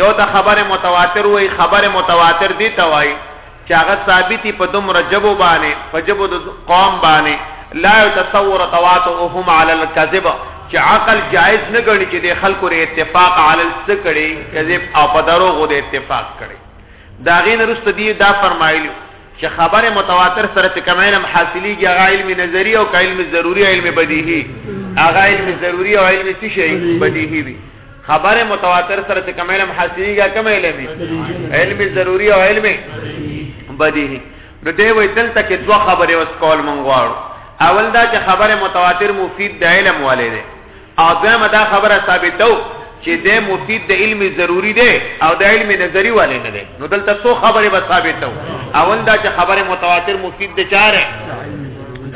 یو ته خبر متواتر وایي، خبر متواتر دې ته وایي چې هغه ثابتي په دومره ژبو باندې، په ژبو د قوم باندې، لا یتصور تواطؤهم علی الکذب، چې عقل جائز نه ګڼي چې د خلکو لرې اتفاق علی څه کړي، کذب او په دروغو د اتفاق کړي. د هغې نه وروسته دې دا فرمایلي چې خبر متواتر سره چې کوم علم حاصلېږي هغه علم نظري او که علم ضروري علم بدیهي هغه علم ضروري او علم څه شی بدیهي وي خبر متواتر سره چې کوم علم حاصلېږي کوم علم علم ضروری او علم بدیهی نو دی وای دلته کې دوه خبرې اوس کول مونږ غواړو اول دا چې خبره متواتر مفید د علم والے دی او دویمه دا خبره ثابتو چې د مفید د علم ضروری دی او د علم نظری والے نه دی نو دلته څو خبرې به ثابتو اول دا چې خبره متواتر مفید د چاره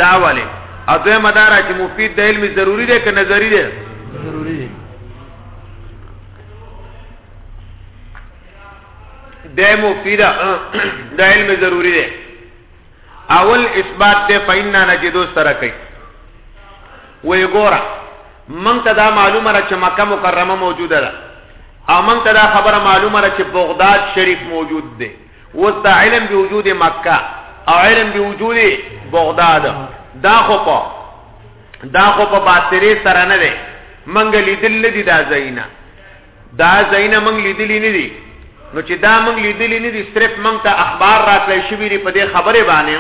دا والے او دویمه دا چې مفید د علم ضروری دی که نظری دی ضروري دي د مفیدا د علم ضروری دی اول اثبات ته فینا نجدو سره کوي وی ګورا من ته دا معلومه را چې مکه مکرمه موجوده ده او من ته دا خبره معلومه را چې بغداد شریف موجود دی اوس دا علم به وجود مکه او علم به وجود بغداد دا خو په دا خو په باطری سره نه دی منګ لیدل نه دی دا زینا دا زینا منګ لیدلی نه دی نو چې دا منګ لیدلی نه دی صرف منګ ته اخبار راتلی شوی دی په دې خبره باندې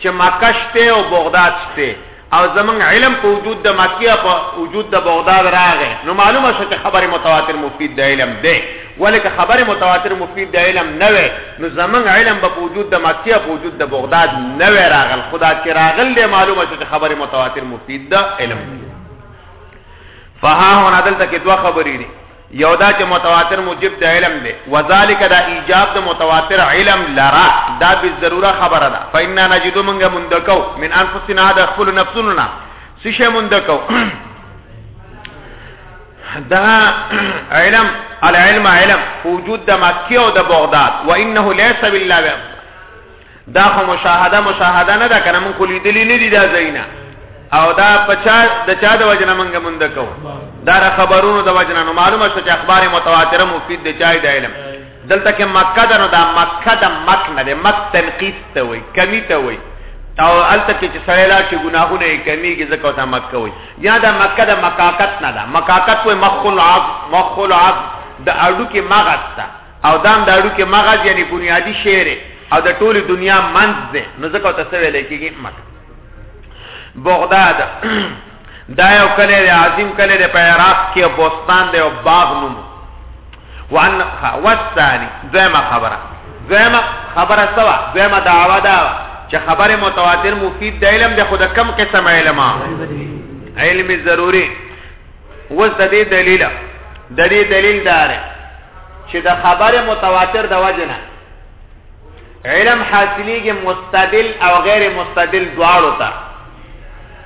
چې مکه شته او بغداد شته او زمنګ علم په وجود د مکه په وجود د بغداد راغې نو معلومه شو چې خبره متواتر مفید د علم دی ولې که خبر متواتر مفید د علم نه وی نو زمونږ علم به په وجود د مکې او په وجود د بغداد نه وی راغل خدا چې راغل دی معلومه شو چې خبر متواتر مفید د علم دی فها هنا دلته کې دوه خبرې دي یو دا چې متواتر موجب د علم دی وذالک دا ایجاب د متواتر علم لرا دا به ضروره خبره ده فإنا نجد منګه مندکو من انفسنا د خپل نفسنا سشه مندکو دا علم العلم علم وجود د مکه او د بغداد وانه ليس بالله دا خو مشاهده مشاهده نه ده کنه مونږ کلی دلی نه دي دا زینا او دا پچا د چا د وجنه مونږ مونږ کو دا خبرونو د وجنه نو معلومه شو چې اخبار متواتره مفید دی چای د علم دلته کې مکه ده نو دا مکه د مک نه ده مک تنقیس ته وای کمی ته وای او الته کې چې سړی لا چې ګناهونه یې کمیږي ځکه ته مکه وای یا د مکه د مکاکت نه ده مکاکت وې مخ العظم مخ العظم د اډو کې مغز ده او دام د اډو کې مغز یعنی بنیادی شعر او د ټوله دنیا منځ ده نو ځکه ته څه ویل کېږي مکه بغداد دا یو کله عظیم کله د عراق کې بوستان دی او باغ نوم وان والثاني دویمه خبره دویمه خبره سوا دویمه دعوا دا چې خبره متواتر مفید د علم د خود کم قسم علم علم ضروری وز د دې دلیل د دې دلیل دار چې د خبره متواتر د وجنه علم حاصلېږي مستدل او غیر مستدل دواړو ته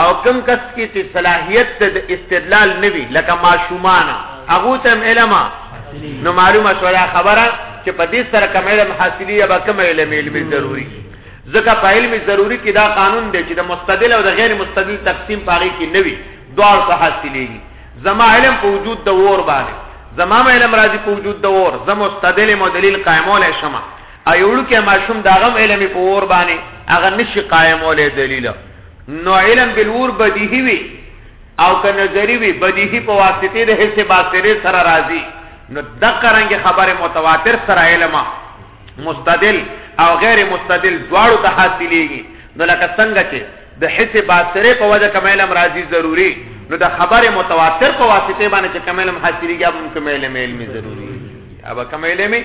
او کم کس کې چې صلاحیت د استدلال نه وي لکه ماشومان هغه ته علم نو معلومه شوه خبره چې په دې سره کوم علم حاصلې یا به کوم علم علمي ضروری ځکه په علم ضروری کې دا قانون دی چې د مستدل او د غیر مستدل تقسیم پاره کې نه وي دوار ته حاصلېږي زما علم په وجود د ور باندې زما علم راځي په وجود د ور زم مستدل مو دلیل قائمول شمه ایوړو کې ماشوم داغم علم په ور باندې هغه نشي قائمول دلیل نو علم بالور بدیهی وی او که نظری وی بدیهی په واسطه د حس باصره سره راځي نو دغه رنګ خبره متواتر سره علم مستدل او غیر مستدل دواړو ته حاصلېږي نو لکه څنګه چې د حس باصره په وجه کوم علم راځي ضروری نو د خبره متواتر په واسطه باندې چې کوم علم حاصلېږي هم کوم علم علمي ضروری ابا کوم علمي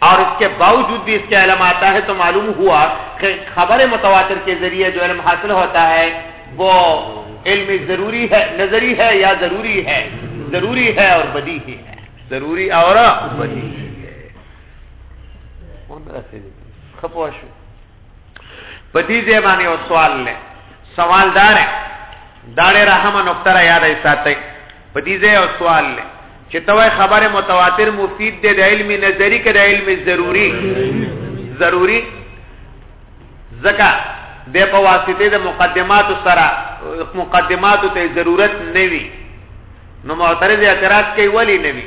اور اس کے باوجود بھی اس کے علم آتا ہے تو معلوم ہوا کہ خبر متواتر کے ذریعے جو علم حاصل ہوتا ہے وہ علم ضروری ہے نظری ہے یا ضروری ہے ضروری ہے اور بدی ہی ہے ضروری اور بدی ہی ہے خپوشو بدی دے معنی اور سوال لے سوال دار ہے داڑے رحم نقطہ را یاد ایسا تک بدی دے اور سوال لے چه ته وای خبر متواتر مفید دی د علم نظری که د علم ضروری ضروری زکا د په واسطه د مقدمات سره مقدمات ته ضرورت نوي نو معترض اعتراض کوي ولی نوي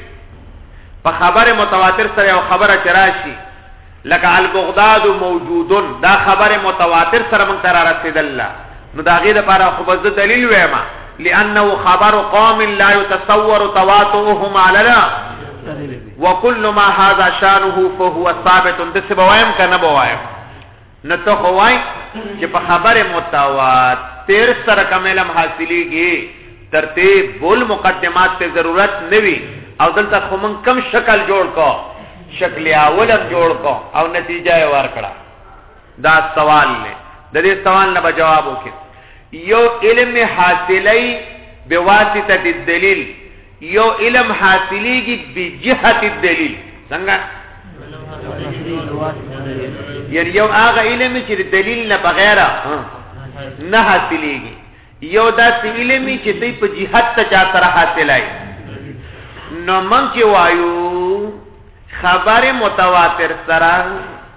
په خبر متواتر سره او خبره چراشي لکه البغداد موجود دا خبر متواتر سره مونږ ته را رسیدل نو دا غي د لپاره خو بس دلیل وایم لانه خبر قوم لا يتصور تواتؤهم على لا وكل ما هذا شانه فهو ثابت د څه بوایم کنه بوایم نو ته خو وای چې په خبره متواتر سره کوم علم حاصلېږي ترتیب بول مقدمات ته ضرورت نوي او دلته خو من کم شکل جوړ کو شکل اولم جوړ کو او نتیجه یې ورکړه دا سوال نه د دې سوال نه جواب وکړي یو علم حاصلې بواسطه الدلیل یو علم حاصلیږي بجهت الدلیل څنګه یعنی یو هغه علم چې دلیل نه بغیر نه حاصلیږي یو داسې علم چې دوی په جهت ته چا سره حاصلای نو مونږ چې وایو خبره متواتر سره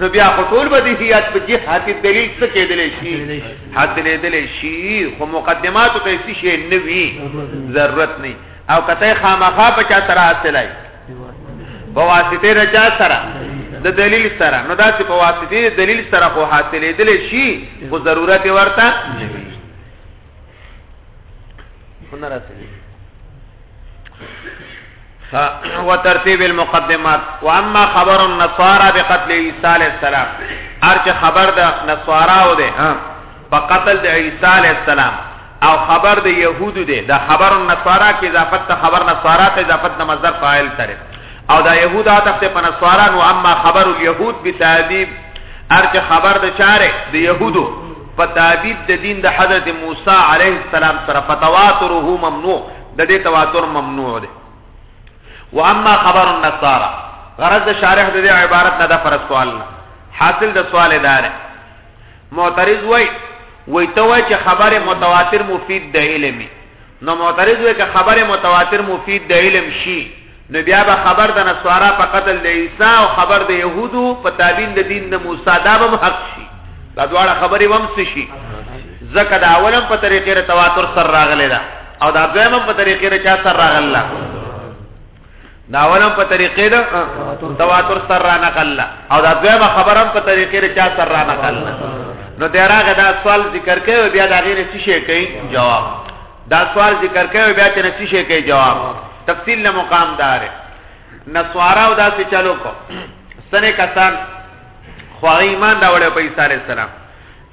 نو بیا خو ټول بدیهیات په جهت حتی دلیل څه کېدلی شي حتی لیدلی شي خو مقدماتو ته هیڅ شی نه وي ضرورت نه او کته خامخا په چا سره حاصلای په واسطه د چا سره د دلیل سره نو دا چې په واسطه د دلیل سره خو حاصلېدلی شي خو ضرورت ورته نه وي هنا رسلي وترتيب المقدمات واما خبر النصارى بقتل عيسى عليه السلام ارجه خبر ده نصارى او ده ها فقتل ده عيسى عليه السلام او خبر ده يهود ده ده خبر النصارى کې اضافت ته خبر نصارى ته اضافت نه مصدر فاعل تر او ده يهود عطف ته په نصارى نو اما خبر اليهود بتعذيب ارجه خبر ده چاره ده يهودو په تعبيد د دين د حضرت موسی عليه السلام سره فتواتره ممنوع د دې تواتر ممنوع دی واما خبر النصارى غرض د شارح د دې عبارت نه د فرض سوال نه حاصل د سوال دار معترض وای وای ته وای چې خبر متواتر مفید د علمي نو معترض وی که خبر متواتر مفید د علم شي نو بیا به خبر د نصارا په قتل د عیسی او خبر د يهودو په تابین د دین د موسی دا به حق شي دا دواړه خبرې وم څه شي ځکه دا اولم په طریقې د تواتر سره راغلی دا او دا دویم په طریقې د چا سره راغله دا ولم په طریقې د تواتر سره را نقل او دا دویمه خبره په طریقې د چا سره را نقل نو دراغه دا سوال ذکر کوي بیا دا غیر څه شي کوي جواب دا سوال ذکر کوي بیا ته څه شي کوي جواب تفصیل له مقام دار نسوارا او دا څه چلو کو سنه کسان خو ایمان دا وړه په عیسی علی السلام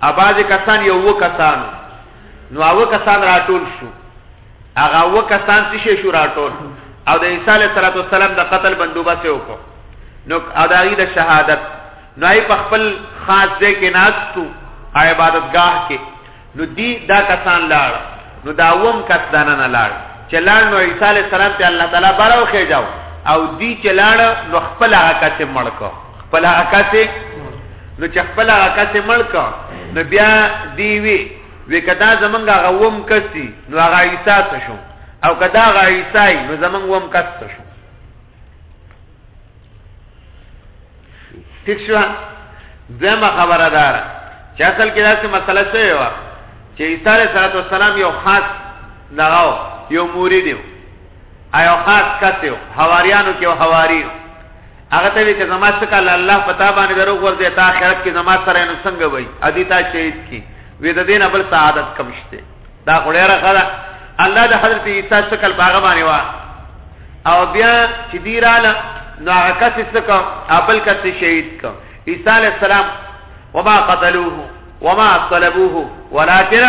اباځه کسان یو کسان نو هغه کسان راټول شو هغه هغه کسان چې شو راټول او د عیسی علیه السلام د قتل بندوبست وکړو نو ادائی د شهادت نو ای په خپل خاص ځای کې ناستو عبادتگاه کې نو دی دا کسان لاړ نو دا وم کس دانه نه لاړ چې لاړ نو عیسی علیه السلام ته الله تعالی بارو خېجاو او دی چې لاړ نو خپل هغه کس مړ کړ خپل عکاسه نو چې خپل عکاسه ملک نو بیا دی وی وی کدا زمنګ غوم کسي نو هغه عیسی ته شو او کدا هغه عیسی نو زمنګ وم کس ته شو ٹھیک شو زما خبره دار چې اصل کې داسې مسله شوی و چې عیسی علیه السلام یو خاص دغاو یو مرید یو ایو خاص کس یو حواریانو کې یو حواری یو هغه ته وی که زما څه کال الله پتا باندې درو ورځي تا آخرت کې زما سره نو څنګه وای ادي تا شهید کی وې د دین بل سعادت کم شته دا غړیره خلا الله د حضرت عیسی څخه کال باغ باندې وا او بیا چې دی رااله نو هغه کس څخه ابل کس شهید کو عیسی علی السلام وما قتلوه وما طلبوه ولكن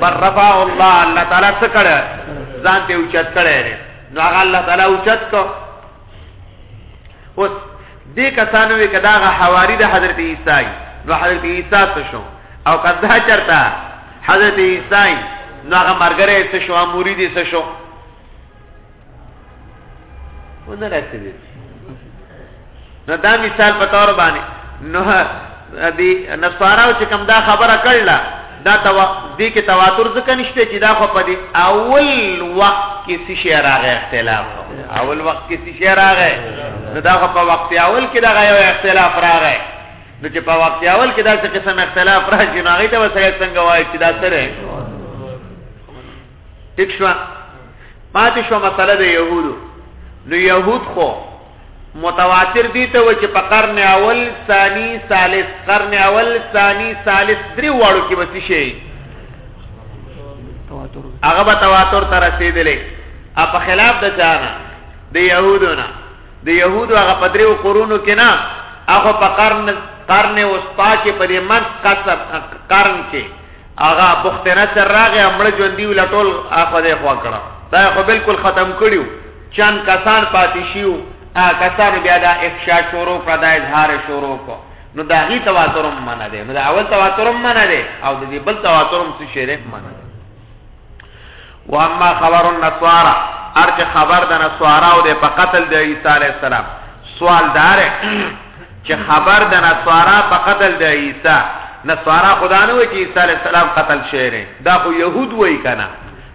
بر رفع الله الله تعالی څخه ځان ته اوچت کړي نو هغه الله تعالی اوچت کو اوس دې کسانو وی کداغه حواری د حضرت عیسی نو حضرت عیسی څه شو او کدا چرتا حضرت عیسی نو هغه مرګره څه شو اموري دي څه شو ونه راځي نو دا مثال په تور باندې نو دې نصاراو چې کوم دا خبره کړله دا تو دې کې تواتر ځکه نشته چې دا خو په دې اول وخت کې څه شی راغی اختلاف اول وخت کې څه شی راغی نو دا خو په وخت اول کې دا یو اختلاف راغی نو چې په وخت اول کې دا څه قسم اختلاف راځي نو هغه ته وسره څنګه وایي چې دا سره ټیک شو پاتې شو مسله د يهودو نو يهود خو متواتر دي ته و چې په قرن اول ثاني ثالث قرن اول ثاني ثالث درې واړو کې وتی شي تواتر هغه به تواتر تر رسیدلې ا په خلاف د چانه د يهودو نه د يهودو هغه په درې قرونو کې نه هغه په قرن قرن وسطا کې په دې منځ قصب قرن کې هغه بخت نصر راغی امړه ژوندۍ ولټول اخو دې خوا کړه دا خو بالکل ختم کړیو چند کسان پاتې شیو هغه کسان بیا دا افشا شروع کړه دا اظهار شروع کړه نو دا غي تواترم منه ده نو دا اول تواترم منه ده او د دې بل تواترم څه شریک منه ده واما خبر النصارى ار چې خبر د نصارا او د په قتل د عیسی علی السلام سوال دار چې خبر د نصارا په قتل د عیسی نصارا خدا نه وی چې عیسی علی السلام قتل شوی نه دا خو يهود وای کنه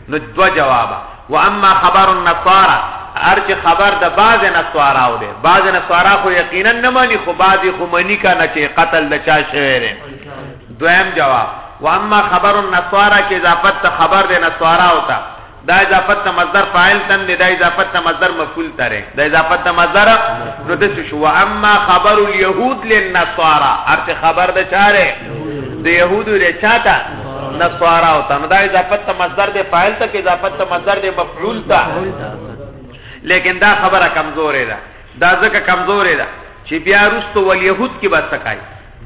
نو دو جواب واما خبر النصارى ار چې خبر د باز نصارا او ده باز نصارا خو یقینا نه مانی خو باز خو منی کنه چې قتل د چا شوی نه دویم جواب واما خبر النصارى کې اضافت ته خبر د نصارا ہوتا دا اضافت ته مصدر فاعل تن دی دا اضافت ته مصدر مفعول تره دا اضافت ته مصدر نو د څه شو اما خبر اليهود للنصارى ارته خبر د چاره د يهودو لري چاته نصارا او تم دا اضافت ته مصدر د فاعل ته کې اضافت ته مصدر د مفعول ته لیکن دا خبره کمزورې ده دا ځکه کمزورې ده چې بیا رستو ول يهود کې بس کای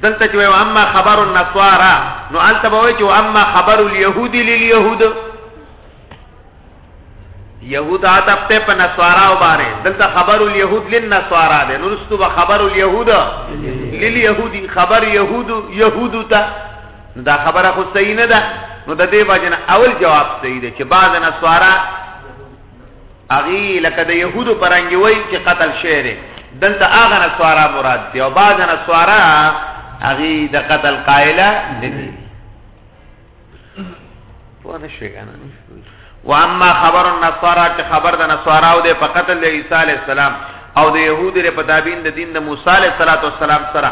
دلته چې وایو اما خبر النصارا نو الته به وایي چې اما خبر اليهود لليهود يهود عطف ته په نصارا وباره دلته خبر اليهود للنصارا ده نو رستو به خبر اليهود لليهود خبر يهود يهود ته دا خبره خو صحیح نه ده نو د دې باجنه اول جواب صحیح ده چې بعض نصارا هغه لکه د يهودو پرنګي وای چې قتل شوی دی دلته هغه نسوارا مراد دی او بعض نسوارا هغه د قتل قائله نه دي په دې شي کنه واما خبر النصارى چې خبر د نسوارا او د قتل عيسى عليه السلام او د يهودو لپاره تابعین د دین د موسی عليه السلام سره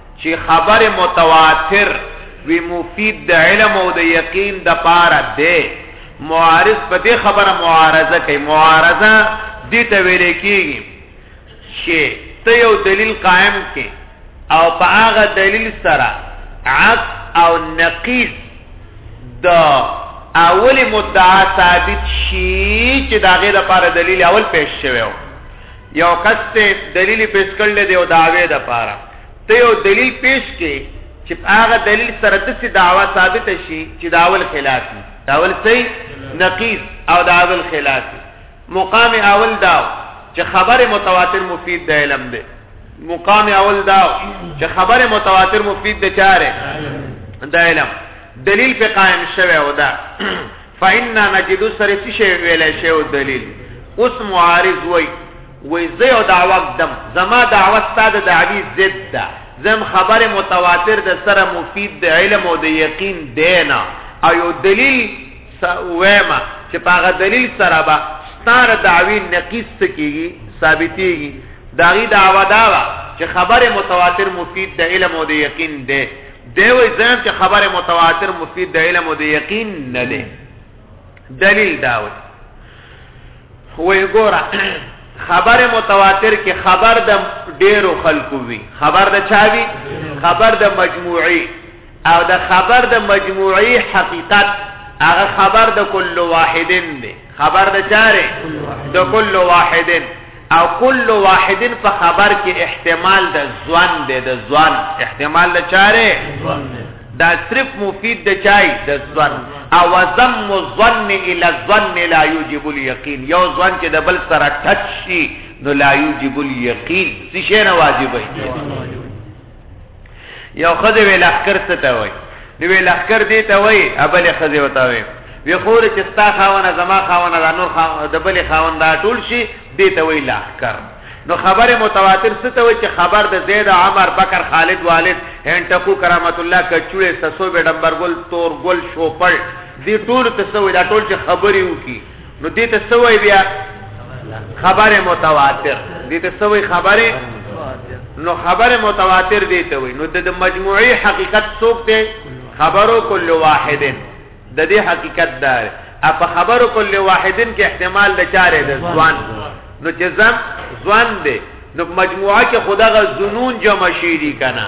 چې خبر متواتر وی مفید د علم او د یقین د پاره دی معارض په دې خبره معارضه کوي معارضه دې ته ویل کېږي چې ته یو دلیل قائم کې او په هغه دلیل سره عقل او نقیض د اول مدعا ثابت شي چې دا غیر لپاره دلیل اول پیش شوی و یو کس ته دلیل پیش کړل دی او دعوی د پاره ته یو دلیل پیش کې چې هغه دلیل سره د څه دعوا ثابت شي چې داول خلاف دي داول سي نقیض او داول خلاف دي مقام اول دا چې خبر متواتر مفید د علم دی مقام اول دا چې خبر متواتر مفید د چاره د علم دلیل په قائم شوه او دا فإنا نجد سره څه شی ویلای شی او دلیل اوس معارض وای وای زه یو دعوه دم زما دعوه ستاده د علی ضد ده زم خبر متواتر د سره مفید د علم او د یقین دینا او یو دلیل وېما چې پاغه دلیل سره با ستاره دعوی نقیص کیږي ثابتېږي داغي دعوه دا چې خبر متواتر مفید د علم او د یقین ده دی وایي ځان چې خبر متواتر مفید د علم او د یقین نه دی دلیل دا وایي وایي ګوره خبر متواتر کې خبر د ډیرو خلکو وي خبر د چا وي خبر د مجموعي او د خبر د مجموعي حقیقت هغه خبر د کل واحدن دی خبر د چاره د کل واحدن او کل واحد په خبر کې احتمال د ځوان دی د ځوان احتمال د چاره ځوان دی دا صرف مفید د چای د ځوان او ذم الظن الى الظن لا يوجب اليقين یو ځوان چې د بل سره ټچ شي نو لا يوجب اليقين څه شي نه واجب وي یو خزه وی لخر څه ته وای نو وی لخر دی ته وای ابل خزه وتا وای وی خور چې ستا خاونه زما خاونه دا نور خاونه د بل خاون دا ټول شي دی ته وای لخر نو خبر متواتر څه ته وای چې خبر د زید عمر بکر خالد والد هنټکو کرامت الله کچوله سسو به ډمبر ګل تور ګل شوپړ دی ټول ته سوې دا ټول چې خبرې وکي نو دې ته سوې بیا خبره متواتر دې ته سوې خبره نو خبره متواتر دي ته وي نو د مجموعي حقیقت څوک دی خبرو کل واحدن د دې حقیقت دار اپ خبرو کل واحدن کې احتمال د چاره د ځوان نو چې ځم ځوان دی نو مجموعه کې خدغه زنون جمع شي دي کنه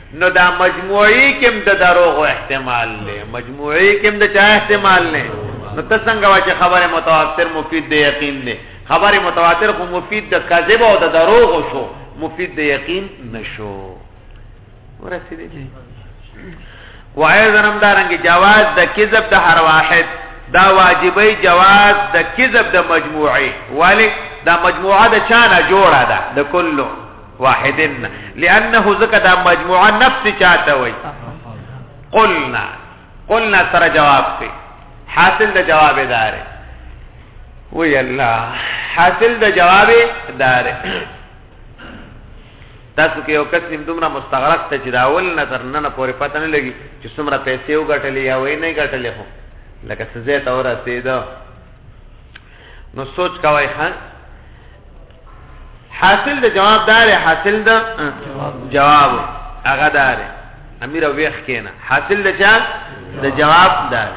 نو دا مجموعی کم د دروغو احتمال لې مجموعی کم د چا احتمال لې نو ته څنګه وا چې خبره متواتر مفید دی یقین دی خبره متواتر خو مفید د کذب او د دروغو شو مفید دی یقین نشو ورسېدې جی وای زرم دارنګ جواز د کذب د هر واحد دا واجبې جواز د کذب د مجموعه ولی دا مجموعه د چانه جوړه ده د کلو واحدن لانه ذکر دا مجموعه نفس چاته وای قلنا قلنا سره جواب ته حاصل د جواب دار وی الله حاصل د جواب دار تاسو کې یو کس نیم دومره مستغرق ته چې دا اول نه تر نن پورې پته نه لګي چې څومره پیسې وګټلې یا وې نه ګټلې خو لکه سزا ته ورسېده نو سوچ کوي ها حاصل د جواب دار حاصل د جواب هغه دار امیر ویخ کینا حاصل د چا د جواب دار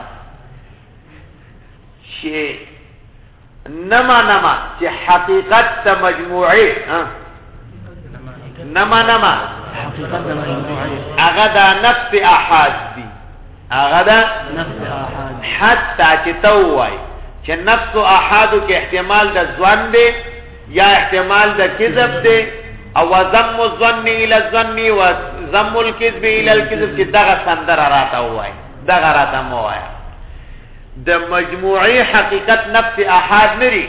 شي نما نما چې حقیقت د مجموعه نما نما حقیقت د مجموعه هغه د نفس احاد دي هغه دا نفس احاد حتی چې ته وای چې نفس احاد کې احتمال د ځوان دی یا احتمال د کذب دی او ذم الظن الى الظن و ذم الكذب الى الكذب چې دغه سندره راته وای دغه راته مو وای د مجموعي حقیقت نفس احاد نری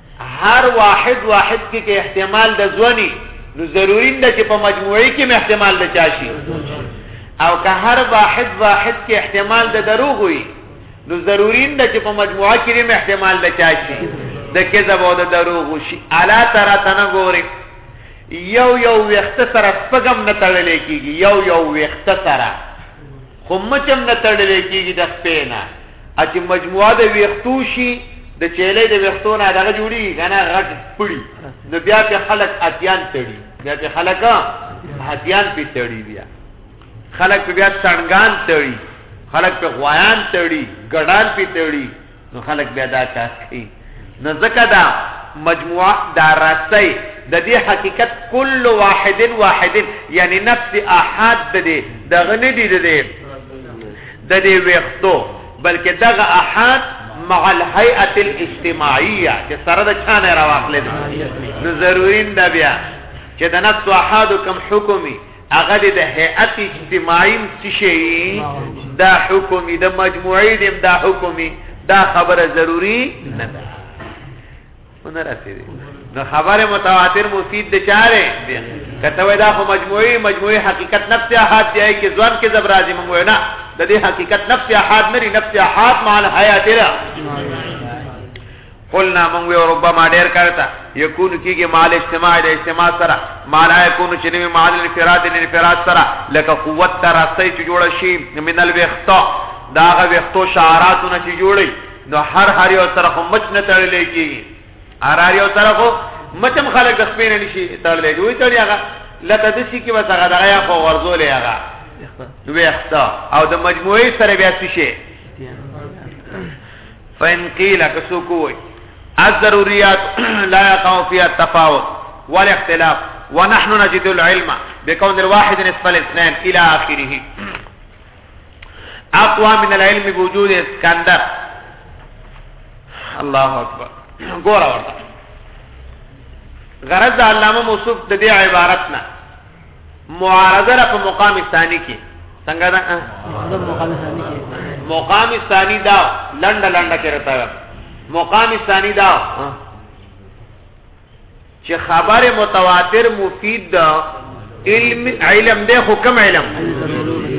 هر واحد واحد کې کې احتمال د ځونی نو ضروری ده چې په مجموعي کې مې احتمال د چا شي او که هر واحد واحد کې احتمال د دروغ وي نو ضروری ده چې په مجموعه کې مې احتمال د چا شي د کذب او د دروغ شي الا ترى تنغوري یو یو وخت سره پغم نه تړلې کیږي یو یو وخت سره خو مچ هم نه تړلی کېږي د خپې نه چې مجموعه د ویښتو شي د چیلې د ویښتو نه دغه جوړېږي که نه غټ پړي نو بیا پې خلک اتیان تړي بیا پې خلک اتیان پې تړي بیا خلک پې بیا څڼګان تړي خلک پې غوایان تړي ګډان پې تړي نو خلک بیا دا کار کوي نو ځکه دا مجموعه دا راسي د دې حقیقت کل واحد واحد یعنی نفس احد د دې دغه نه دي د دې د دې وختو بلکې دغه احد مع الهيئه الاجتماعيه چې سره د چانه راوخلې نو ضروري ده بیا چې د نفس احد کوم حکمي هغه د هيئت اجتماعي څه شي دا حکم د مجموعي د دا حکم دا خبره ضروری نه ده ونه رسیدي نو خبره متواتر مفید د چاره کته وای دا خو مجموعي مجموعي حقیقت نفس احاد دی کې ځوان کې زبر راځي موږ نه د دې حقیقت نفس احاد نه نفس احاد معنی حیات را قلنا من وی ربما ډیر کرتا یکون کیږي مال اجتماع د اجتماع سره مال یکون چې نوی مال انفراد نه انفراد سره لکه قوت تر راستي چې جوړ شي من الوختا داغه وختو شعاراتونه چې جوړي نو هر هر یو سره خو مچ نه تړلې کیږي هر هر یو سره خو مچم خلک د خپل نه شي تړلې دوی تړي هغه لته د شي کې بس هغه دغه خو ورزولې هغه وختا او د مجموعي سره بیا شي فین قیل کسو کوی الضروريات لا يقع فيها التفاوت والاختلاف ونحن نجد العلم بكون الواحد نصف الاثنين الى اخره اقوى من العلم بوجود اسكندر الله اكبر ګور ورته غرض د علامه موصوف د دې عبارت نه معارضه را په مقام ثانی کې څنګه ده مقام ثانی دا لند لند کې راته مقام ثانی دا چې خبر متواتر مفید ده علم علم ده حکم علم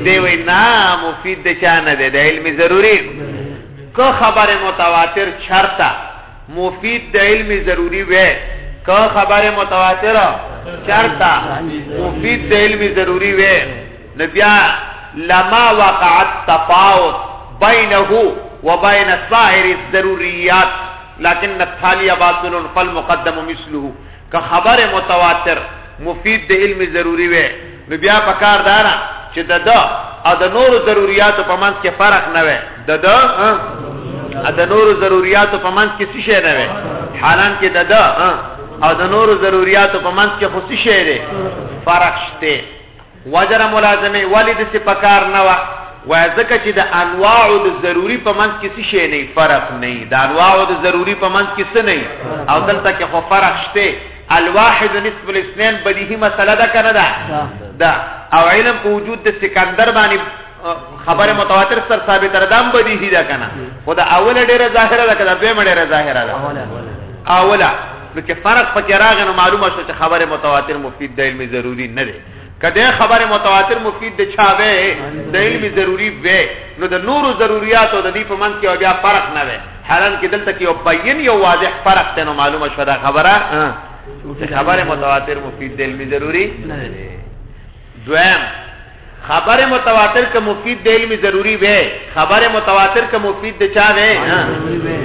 دی وی نه مفید ده چا نه ده د علم ضروری که خبر متواتر چرته مفید د علم ضروری وې که خبره متواتره چرتا مفید د علم ضروری وې نو بیا لما وقعت تفاوت بینه وبین سائر الضروریات لكن التالي باطل فالمقدم مثله که خبر متواتر مفید د علم ضروری وي نو بیا په کار دارا چې د د او د نورو ضرورتو په منځ کې فرق نه وي د د ا د نورو ضرورتو په منځ کې څه شي نه وي حالان کې د د او د نورو ضرورتو په منځ کې خو څه شي دی فرق شته وجر ملازمه ولې د څه پکار نه وه وای ځکه چې د انواع د ضروری په منځ کې څه شی نه فرق نه د انواع د ضروری په منځ کې څه نه او دلته کې خو فرق شته الواحد نصف الاثنين بدیهی مسله ده کنه ده دا او علم په وجود د سکندر باندې خبر متواتر سر ثابت ردام بدیهی ده کنه خو دا اوله ډیره ظاهره ده کدا دویمه ډیره ظاهره ده اوله نو چې فرق پکې راغی نو معلومه شو چې خبر متواتر مفید د علم ضروری نه ده کده خبر متواتر مفید د چا وې د علم ضروری وې نو د نورو ضرورتو د دې په منځ کې بیا فرق نه وې حالان کې دلته کې یو بیان یو واضح فرق ته نو معلومه شوه دا خبره خبر متواتر مفید د علم ضروری نه ده دویم خبر متواتر که مفید د علم ضروری وي خبر متواتر که مفید د چا وي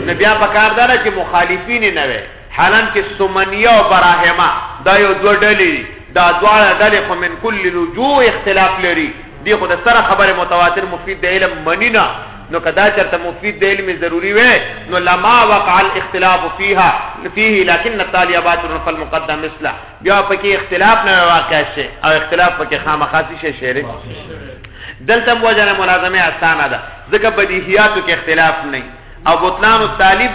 نه بیا پکار دار چې مخالفین نه وي حالان کې سمنیه او براهما دا یو دوه ډلې دا دواړه ډلې خو من کل لجوء اختلاف لري دی خو د سره خبر متواتر مفید د علم منینا نو کدا چرته مفید د علم ضروری وي نو لما وقع الاختلاف فيها فيه لكن التالي باطل فالمقدم مثله بیا پکې اختلاف نه واقع شي او اختلاف پکې خامخا شي شریک دلته وجنه ملازمه اسانه ده ځکه بدیهیاتو کې اختلاف نه او بطلان الطالب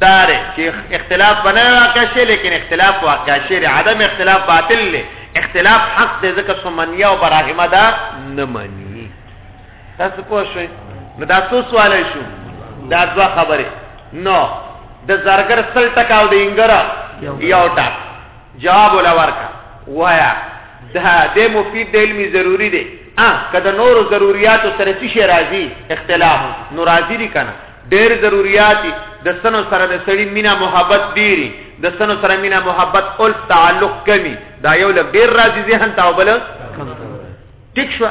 دار چې اختلاف نه واقع شي لیکن اختلاف واقع شي عدم اختلاف باطل له اختلاف حق دې ځکه سمنیه او براهمه ده نه مانی تاسو پوه شئ نو دا څو سوالای شو دا دوا خبره نو د زرګر سل ټکا او د انګر یو ټک جواب ولا ورکا وایا دا د مفید د علمي ضروری دی ا کده نور ضرورت سره څه شي راځي اختلاف نو راځي دي کنه ډېر ضرورت د سنو سره د سړی مینا محبت ډېری د سنو سره مینا محبت او تعلق کمی دا یو ل ډېر راځي ذهن ته وبل ټیک شو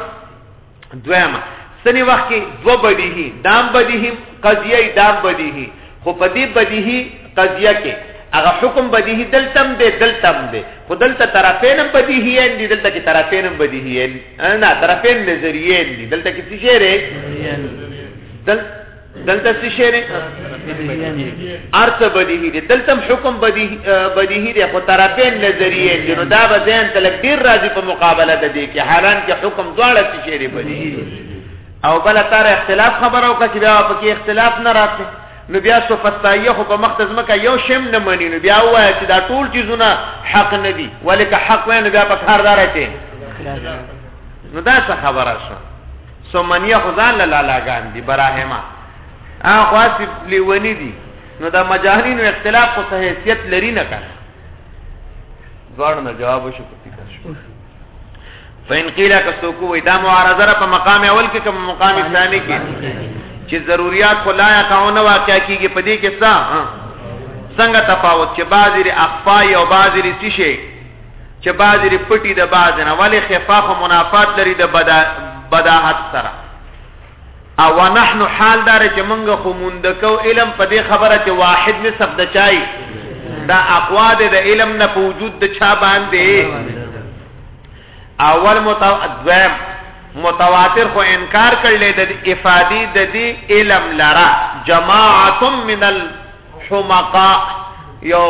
دویمه سنی وخت کې دو بدیهی دام بدیهی قضیه دام بدیهی خو په دې بدیهی قضیه کې هغه حکم بدیهی دلتم دی دلتم دی خو دلته طرفین هم بدیهی ان دي دلته کې طرفین هم بدیهی ان نه طرفین نظریین دي دلته کې څه شی دی دلته دلته څه شی دی ارث بدیهی دی دلته حکم بدیهی بدیهی دی خو طرفین نظریه دی نو دا به ځین تلک ډیر راځي په مقابله ده دی کې حالان کې حکم دواړه څه شی دی بدیهی او بل تر اختلاف خبرو کا چې بیا په کې اختلاف نه راځي نو بیا سو فستایه خو په مختص مکه یو شم نه منی نو بیا وای چې دا ټول چیزونه حق نه دي ولیک حق وای نو بیا په کار دارته نو دا څه خبره شو سمنیه خو ځان له لالاګان دي براهما هغه خو هسې لیوني دي نو د مجاهرینو اختلاف خو څه حیثیت لري نه که نه دواړو نه جواب وشو په فکر شو فإن قيل که څوک وایي دا معارضه را په مقام اول کې که مقام ثاني کې چې ضروریات خو لا یقعونه واقع کېږي په دې کې څه څنګه تفاوت چې بعضې اخفا او بعضې څه شي چه بعضی ری پټی د بعضی نه ولی خفا خو منافات لري د بدا بداحت سره او نحن حال دار چې مونږ خو مونږ کو علم په دې خبره چې واحد نسب د چای دا اقوا د علم نه په وجود د چا باندې اول متواتر متواتر خو انکار کړل د افادی د دې علم لرا جماعت من الحمقاء یو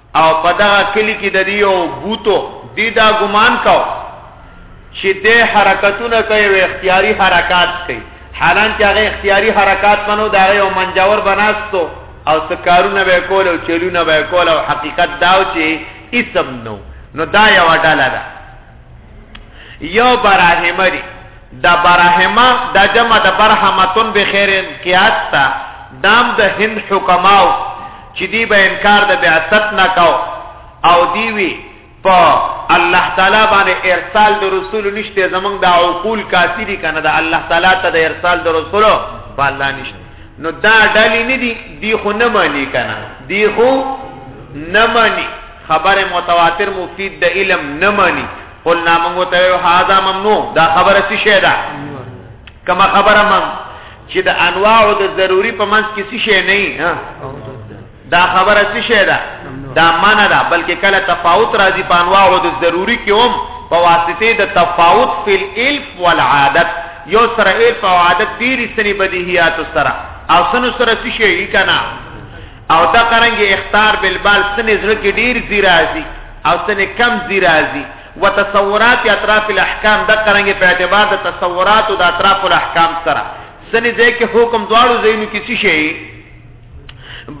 او په دغه کلي کې د دې یو بوتو دی دا ګمان کاو چې د حرکتونه کوي او اختیاري حرکات کوي حالان چې هغه اختیاري حرکات منو دا یو منجور بناستو او سکارونه به کول او چلونه به کول او حقیقت داو چې اسم نو نو دا یو ډاله ده یو براهمه دی دا براهمه دا جمع دا برحمتون بخیر انقیاد تا دام دا هند حکماو چی دی با انکار دا بعثت نکاو او دیوی پا الله تعالی باندې ارسال د رسول نشته زمنګ د عقول کافی دي کنه د الله تعالی ته د ارسال د رسول په الله نشته نو دا ډلې نه دي دی خو نه مانی کنه دی خو نه مانی خبر متواتر مفید د علم نه مانی قلنا موږ ته ویو هاذا ممنوع دا خبره څه شی ده کما خبره من چې د انواع او د ضروری په منځ کې څه شی نه دا خبره څه شی ده دا معنا ده بلکې کله تفاوت راځي په انواع او د ضروری کې هم په واسطه د تفاوت فی الالف والعادت یو سره الف او عادت ډیر سنی بدیهیات سره او سن سره څه شی کنا او دغه رنګ اختار بالبال څنې زړه کې ډیر ځي راځي او څنې کم ځي راځي وتصورات اطراف الاحکام دغه رنګ په اعتبار د تصورات او د اطراف الاحکام سره څنې ځای کې حکم دواړو ځایونو کې څه شي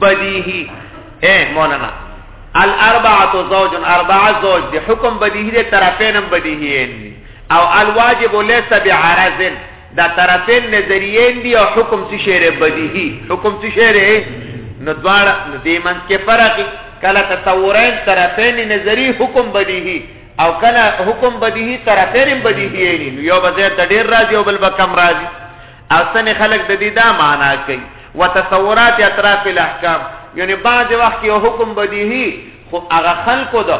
بدیهی اے مولانا الاربعه زوج اربعه زوج دی حکم بدیهی دی طرفینم بدیهی او الواجب ليس بعرض دا طرفین نظریین دی او حکم څه شی بدیهی حکم څه شی نو دواړه نو دې منځ کې فرق کله تصورین طرفین نظری حکم بدیهی او کله حکم بدیهی طرفین بدیهی نو یو بځه د ډیر راځي او بل به کم راځي او څنګه خلک د دې دا معنا کوي وتصورات اطراف الاحکام یعنی بعض وخت یو حکم بدیهی خو هغه خلکو د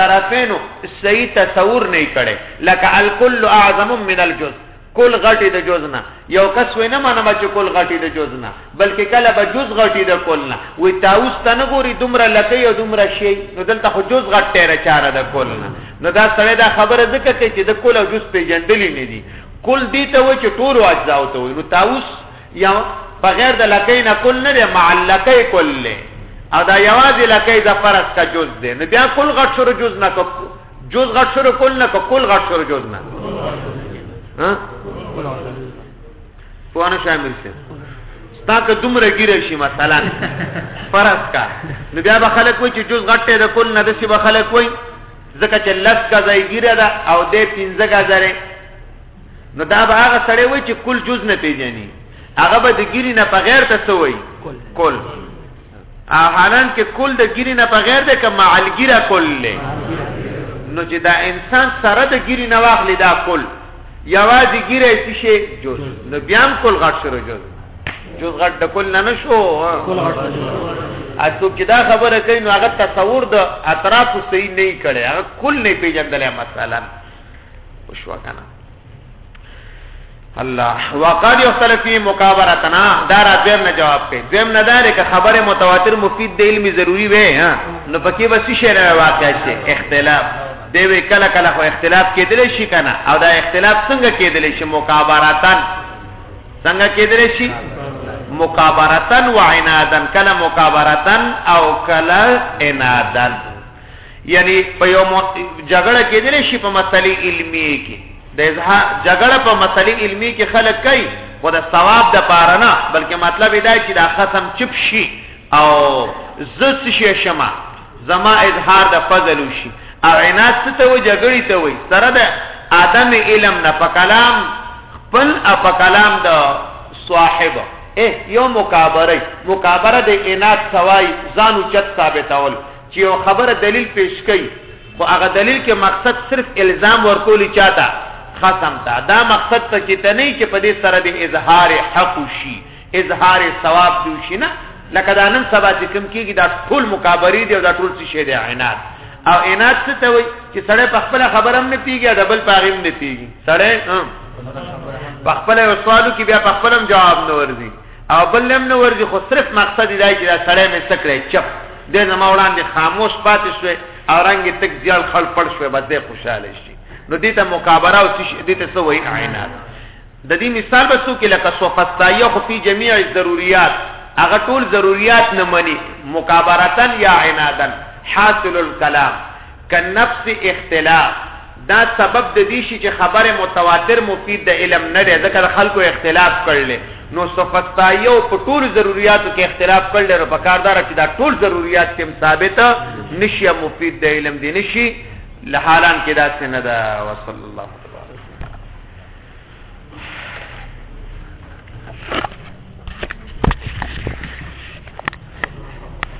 طرفینو صحیح تصور نه کړي لکه الکل اعظم من الجزء کل غټي د جز نه یو کس وینه منم چې کل غټي د جز نه بلکې کله به جز غټي د کل نه وي تاوس ته نه ګوري دومره لکه یو دومره شي نو دلته خو جز غټ ټیره چاره د کل نه نو دا سره دا خبره ځکه کوي چې د کل او جز پیجندلې نه دي کل دي ته و چې ټول اجزا او ته وي نو تاوس یا بغیر د لکۍ نه کل نه دی مع لکۍ کل دی او دا یوازې لکۍ د فرض کا جز دی نو بیا کل غټ شروع جز نه کو جز غټ شروع کل نه کو کل غټ شروع جز نه ها پوانه شامل شي تا که دومره ګیره شي مثلا فرض کا نو بیا به خلک وایي چې جز غټه د کل نه د سی به خلک وایي ځکه چې لس کا ځای ګیره ده او د 15 کا ځای نو دا به هغه سړی وای چې کل جز نه پیژني هغه به د ګیری نه بغیر ته څه وای کل حالان کې کل د ګیری نه بغیر ده که معلګیره کل له نو چې دا انسان سره د ګیری نه واخلي دا کل یوازې ګیره څه شي جز نو بیا هم کل غټ شروع جز جز غټ د کل نه نشو کل غټ اته کې دا خبره کوي نو هغه تصور د اطراف صحیح نه کړي هغه کل نه پیژندل مثلا وشو کنه الله وقد يختلف في مقابرتنا دار دیم نه جواب کوي دیم نه دار که خبره متواتر مفید د علم ضروری وي ها نو پکې بس شي نه واقع شي اختلاف دی وی کله کله خو اختلاف کېدلی شي کنه او دا اختلاف څنګه کېدلی شي مقابرتن څنګه کېدلی شي مقابرتن و عنادن کله مقابرتن او کله عنادن یعنی په یو جګړه کې دلی شي په مسلې علمی کې د اظهار جګړه په مسلې علمی کې خلک کوي خو د ثواب د پاره نه بلکې مطلب دا چې دا ختم چپ شي او زه څه شي شمه زما اظهار د فضل وشي او عناد څه ته وي جګړې ته وي سره د عدم علم نه په کلام خپل او په کلام د صاحب اه یو مکابره مکابره د عناد سوای ځانو چت ثابتول چې یوه خبره دلیل پیش کوي خو هغه دلیل کې مقصد صرف الزام ورکول چاته خصم ته دا مقصد ته کې ته نه چې په دې سره د اظهار حق شي اظهار ثواب دی شي نه لکه دا نن سبا چې کوم کېږي دا ټول مکابري دی او دا ټول څه شي دی عناد او عناد څه ته وایي چې سړی په خپل خبره هم نه پیږي او ډبل پاغي هم نه پیږي سړی په خپل سوالو کې بیا په خپل جواب نه ورځي او بل هم نه ورځي خو صرف مقصد یې دا چې دا سړی مې څه کړی چپ دی زما وړاندې خاموش پاتې شوی او رنګ یې تک زیړ خړ پړ شوی بس دی خوشحاله شي نو دې ته مکابره او دې ته څه وایي عینات د دې مثال به څوک لکه سوفسطایه خو په جميع ضرورت هغه ټول ضرورت نه مني مکابرتن یا عنادن حاصل الكلام که نفس اختلاف دا سبب د دې شي چې خبر متواتر مفید د علم نه دی ځکه د خلکو اختلاف کړل نو سفستایو په ټول ضرورتو کې اختلاف کړل نو په کار دار چې دا ټول ضرورت تم ثابت نشي مفید د علم دی نشي لحالان کې دا څنګه دا وصلی الله علیه